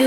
We